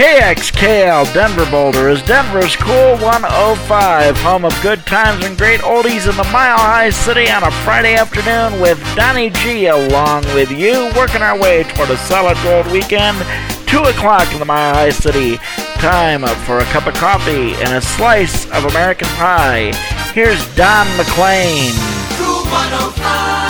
KXKL Denver Boulder is Denver's Cool 105, home of good times and great oldies in the Mile High City on a Friday afternoon with Donny G along with you, working our way toward a solid gold weekend. 2 o'clock in the Mile High City. Time for a cup of coffee and a slice of American pie. Here's Don McLean. Cool 105,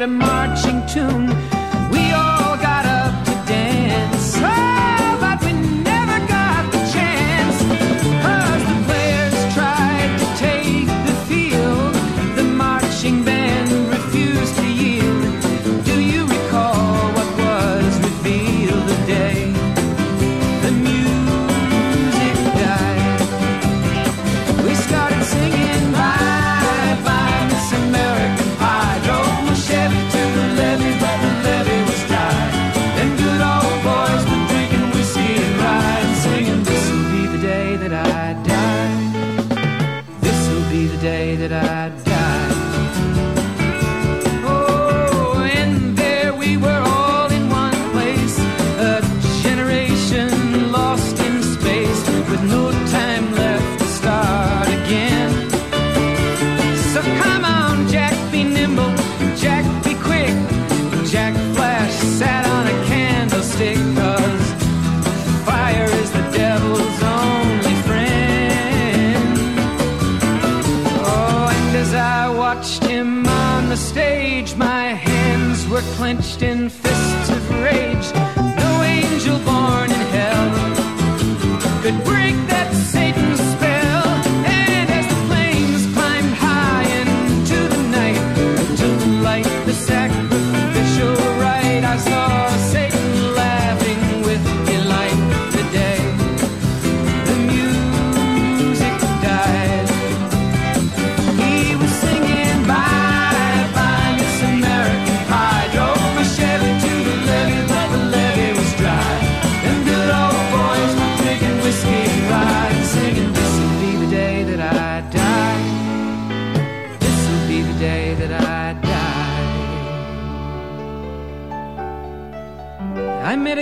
Played a marching tune.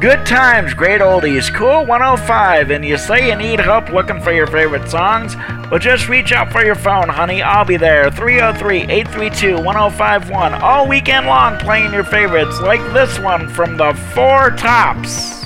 Good times, great oldies, cool 105, and you say you need help looking for your favorite songs? Well, just reach out for your phone, honey. I'll be there, 303 832 1051, all weekend long playing your favorites, like this one from the Four Tops.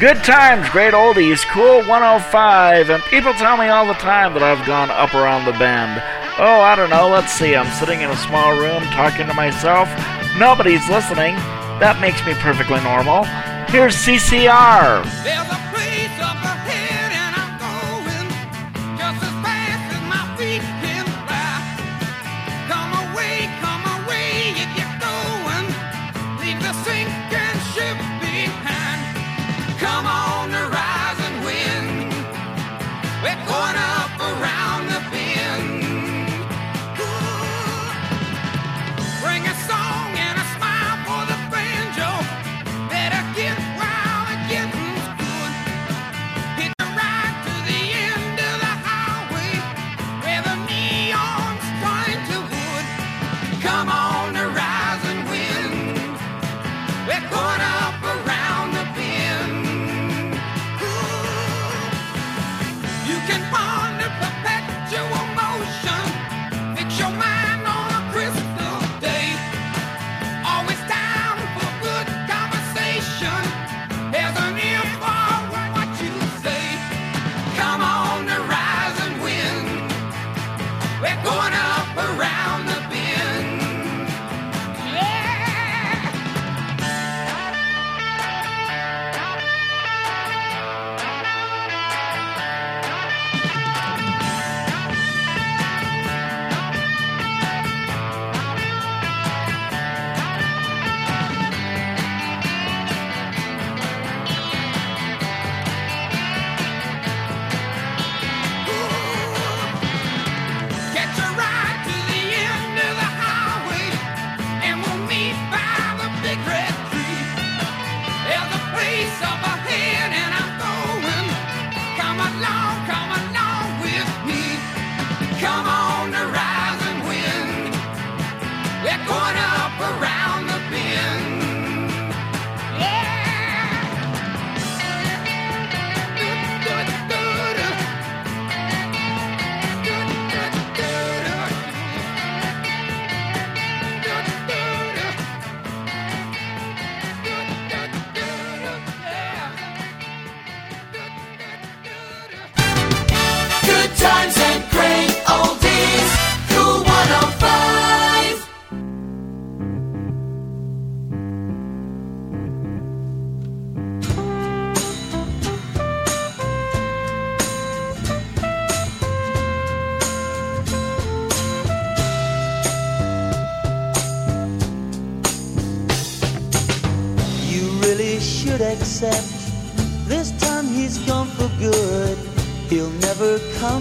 Good times, great oldies, cool 105, and people tell me all the time that I've gone up around the bend. Oh, I don't know, let's see, I'm sitting in a small room talking to myself. Nobody's listening. That makes me perfectly normal. Here's CCR.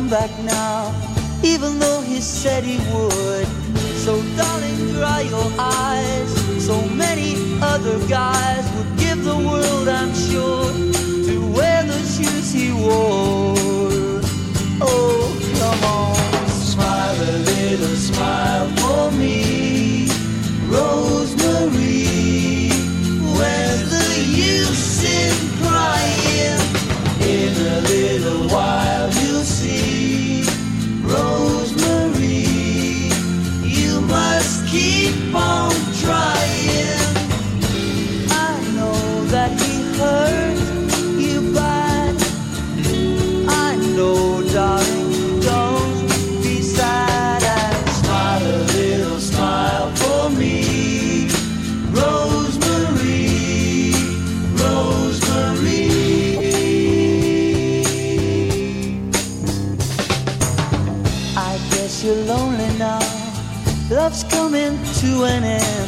back now, even though he said he would. So, darling, dry your eyes. to an end.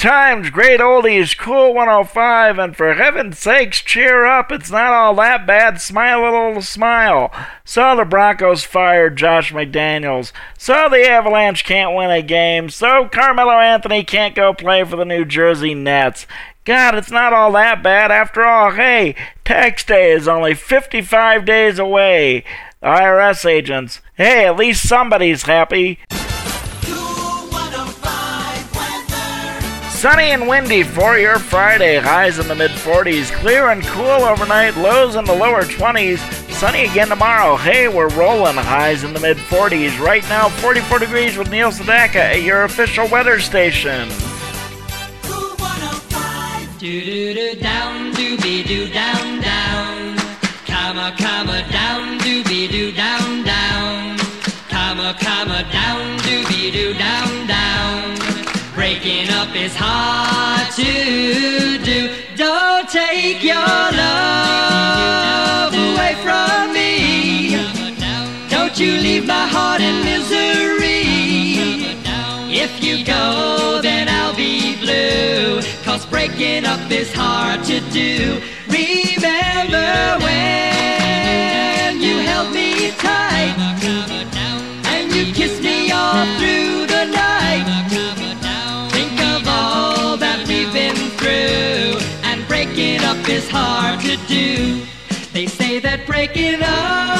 times, great oldies, cool 105, and for heaven's sakes, cheer up. It's not all that bad. Smile a little smile. Saw the Broncos fire Josh McDaniels. Saw the Avalanche can't win a game. So Carmelo Anthony can't go play for the New Jersey Nets. God, it's not all that bad. After all, hey, tax day is only 55 days away. IRS agents, hey, at least somebody's happy. Sunny and windy for your Friday. Highs in the mid 40s. Clear and cool overnight. Lows in the lower 20s. Sunny again tomorrow. Hey, we're rolling. Highs in the mid 40s. Right now, 44 degrees with Neil Sedaka at your official weather station. Cool 105. Do do do down, doobie doo down down. Is hard to do. Don't take your love away from me. Don't you leave my heart in misery. If you go, then I'll be blue. Cause breaking up is hard to do. Remember when you held me tight and you kissed me all through is hard to do. They say that breaking up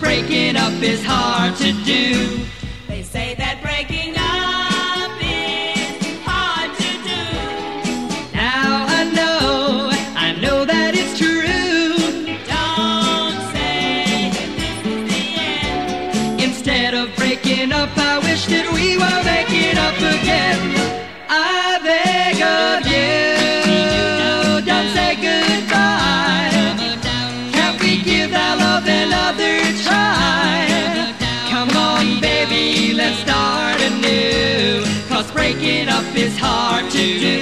breaking up is hard to do. They say that breaking up is hard to do. Now I know, I know that it's true. Don't say that this is the end. Instead of breaking up, I wish that we were making up again. I beg of you, don't say goodbye. Can't we give our breaking up is hard to do.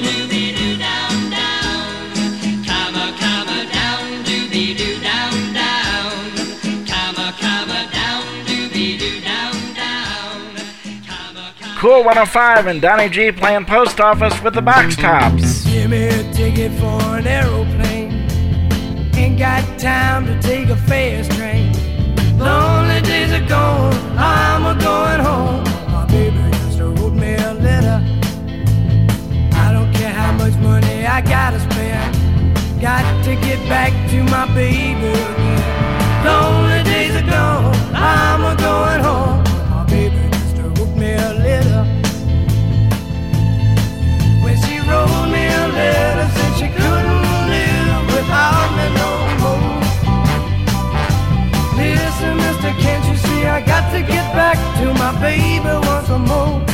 Doobie-doo down, down. Comma, comma, down, doobie doo down, down. Comma, comma, down, doobie doo down, down. Comma, comma. Cool 105 and Donny G playing post office with the Box Tops. Give me a ticket for an aeroplane. Ain't got time to take a fast train. Lonely days are gone, I'm a going home. I gotta spend. Got to get back to my baby again. Lonely days are gone, I'm a going home. My baby just wrote me a letter. When she wrote me a letter, said she couldn't live without me no more. Listen, mister, can't you see I got to get back to my baby once more?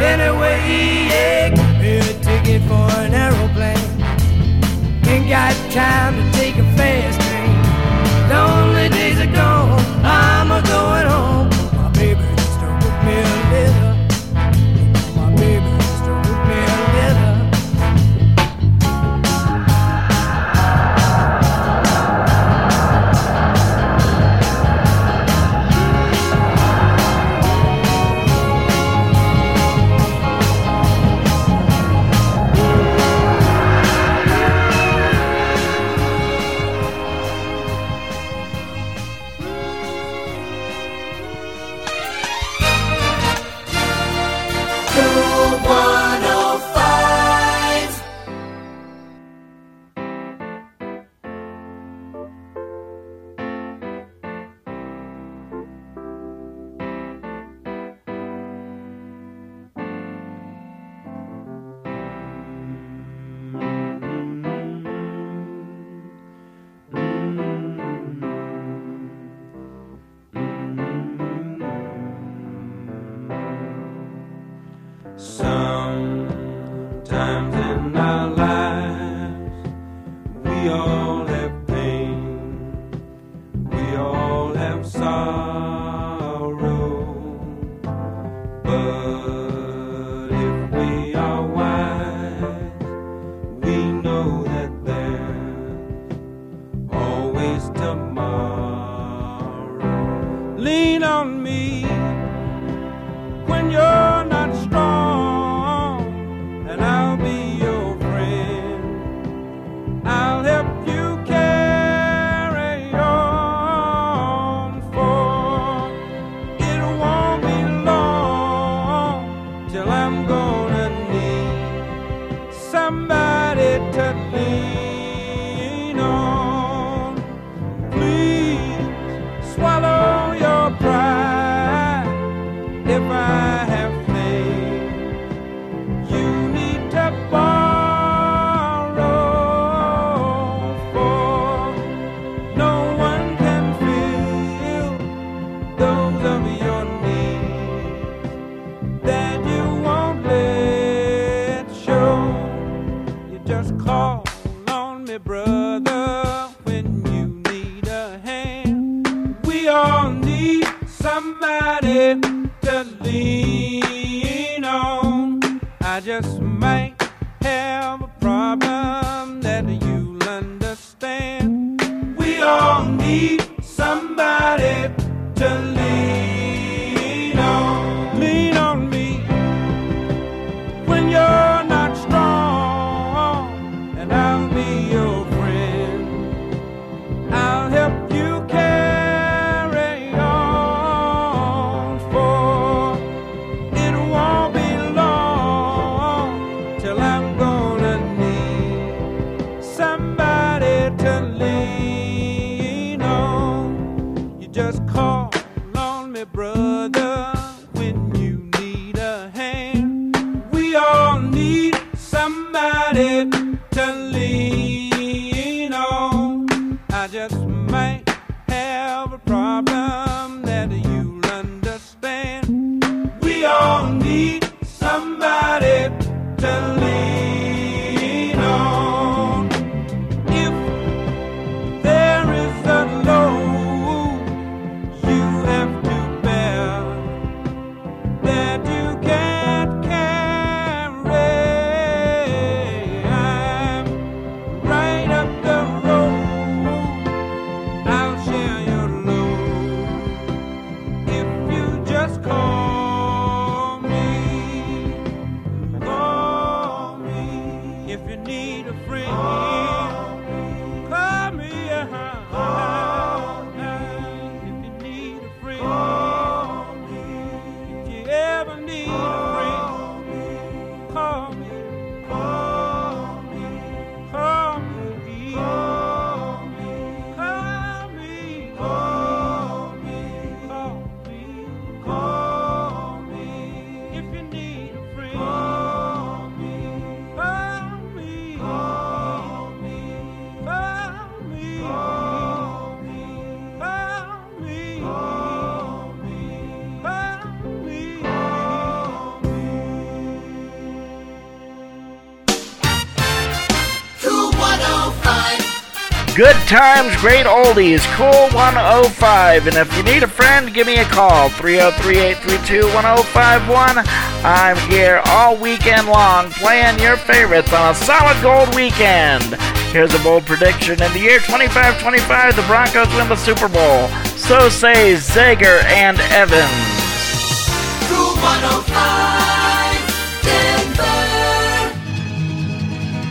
anyway. Pay a ticket for an aeroplane. Ain't got time to take a fast train. Lonely days are gone. I'm a going home. My baby times, great oldies, cool 105. And if you need a friend, give me a call 303 832 1051. I'm here all weekend long playing your favorites on a solid gold weekend. Here's a bold prediction. In the year 2525, the Broncos win the Super Bowl. So say Zager and Evans. Cool 105. Denver.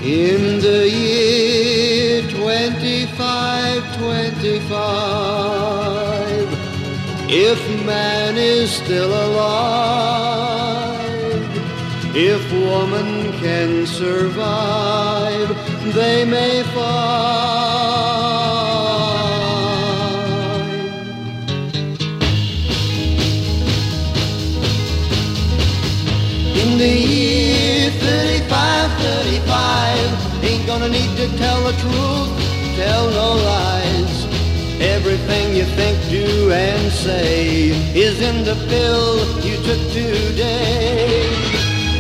In the 2525, if man is still alive, if woman can survive, they may find. In the year 35, 35, ain't gonna need to tell the truth, tell no lies. Everything you think, do, and say is in the pill you took today.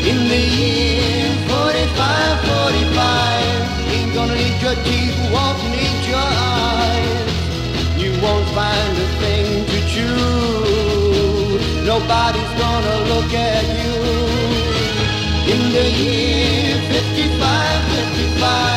In the year 45, 45, ain't gonna need your teeth, won't need your eyes. You won't find a thing to chew. Nobody's gonna look at you. In the year 55, 55,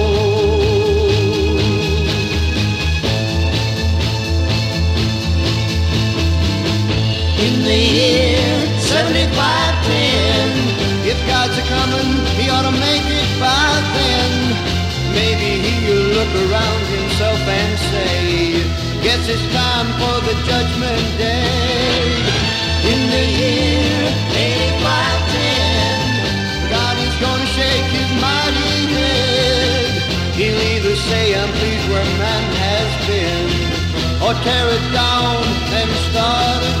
The year 7510. If God's a coming, he ought to make it by then. Maybe he'll look around himself and say, Guess it's time for the judgment day. In the year 8510, God is gonna shake his mighty head. He'll either say, I'm pleased where man has been, or tear it down and start again.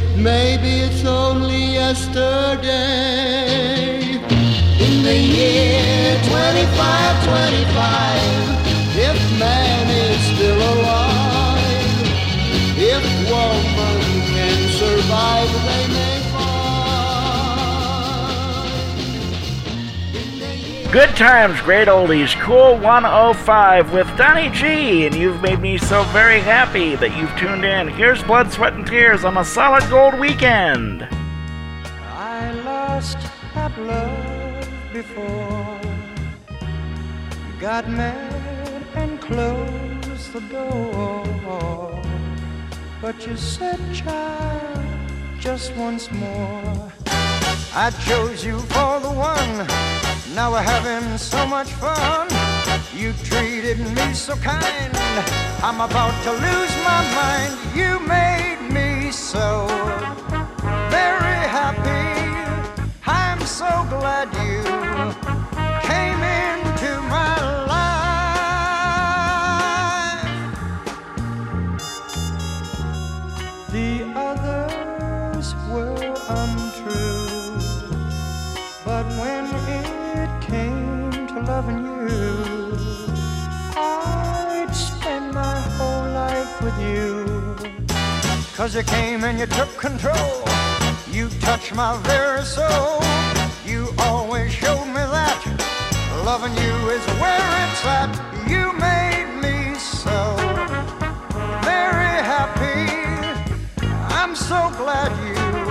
maybe it's only yesterday. In the year 2525, if man is still alive, Good times, great oldies, cool 105 with Donny G, and you've made me so very happy that you've tuned in. Here's Blood, Sweat, and Tears on a solid gold weekend. I lost that love before. Got mad and closed the door. But you said, child, just once more. I chose you for the one. Now we're having so much fun. You treated me so kind. I'm about to lose my mind. You made me so very happy. I'm so glad you came into my life. The others were untrue, but when loving you, I'd spend my whole life with you. Cause you came and you took control. You touched my very soul. You always showed me that loving you is where it's at. You made me so very happy. I'm so glad you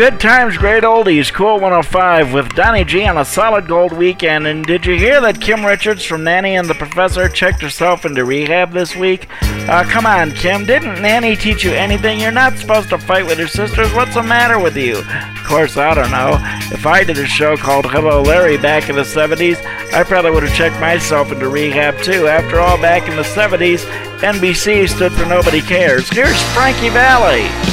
Good times, great oldies, Cool 105 with Donny G on a solid gold weekend. And did you hear that Kim Richards from Nanny and the Professor checked herself into rehab this week? Uh, come on, Kim, didn't Nanny teach you anything? You're not supposed to fight with your sisters. What's the matter with you? Of course, I don't know. If I did a show called Hello Larry back in the 70s, I probably would have checked myself into rehab too. After all, back in the 70s, NBC stood for Nobody Cares. Here's Frankie Valli.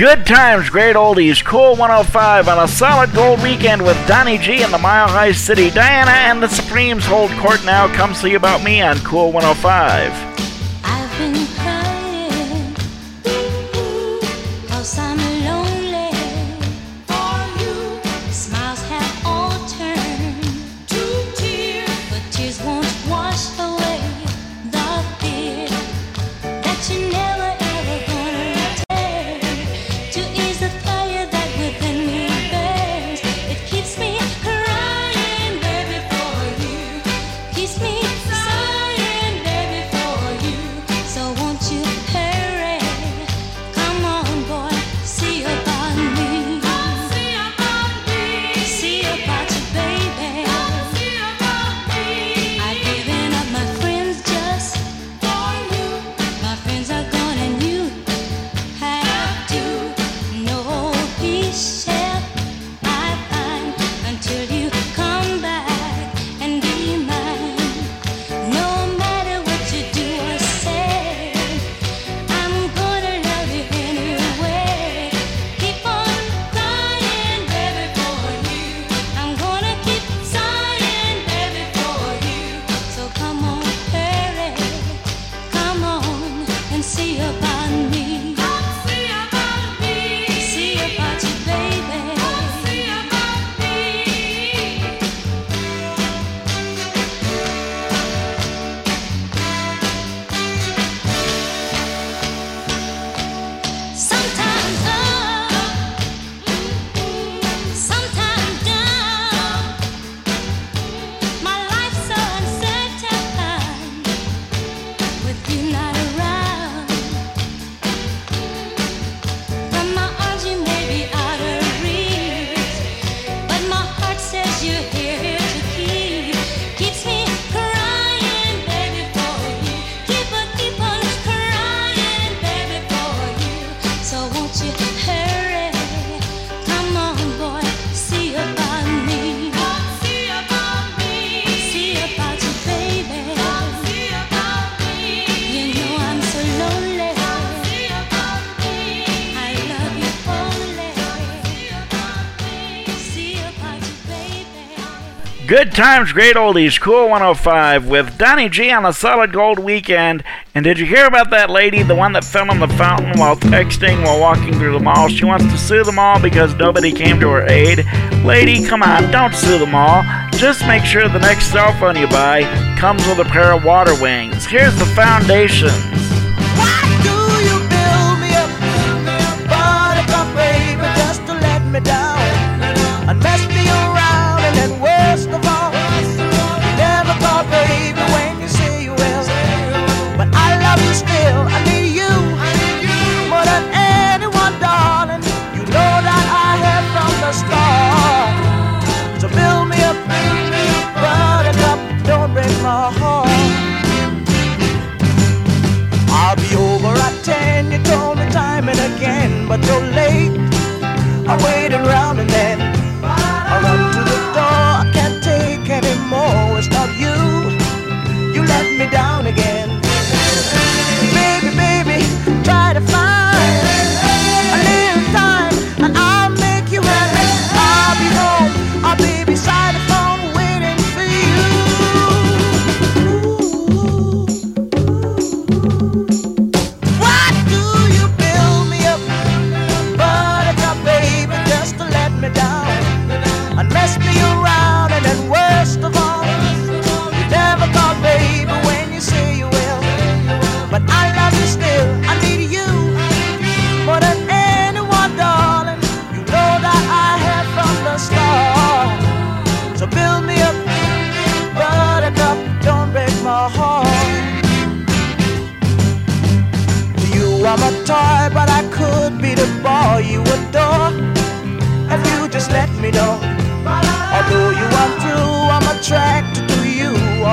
Good times, great oldies, cool 105 on a solid gold weekend with Donny G in the Mile High City. Diana and the Supremes hold court now. Come see about me on Cool 105. Good times, great oldies, cool 105 with Donny G on a solid gold weekend. And did you hear about that lady, the one that fell in the fountain while texting while walking through the mall? She wants to sue the mall because nobody came to her aid. Lady, come on, don't sue the mall. Just make sure the next cell phone you buy comes with a pair of water wings. Here's the foundation. but no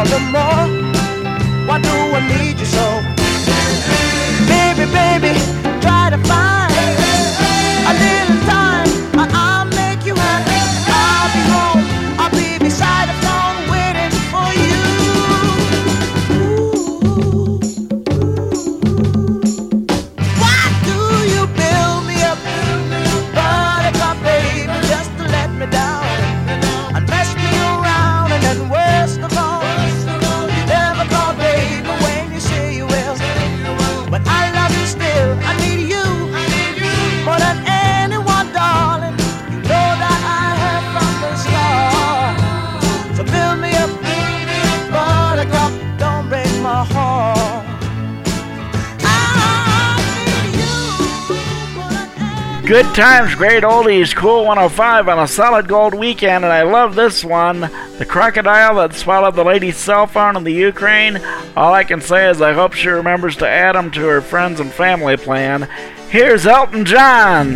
the more? Why do I need you so? Baby, baby. Good times, great oldies, cool 105 on a solid gold weekend, and I love this one. The crocodile that swallowed the lady's cell phone in the Ukraine. All I can say is I hope she remembers to add them to her friends and family plan. Here's Elton John.